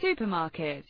supermarket.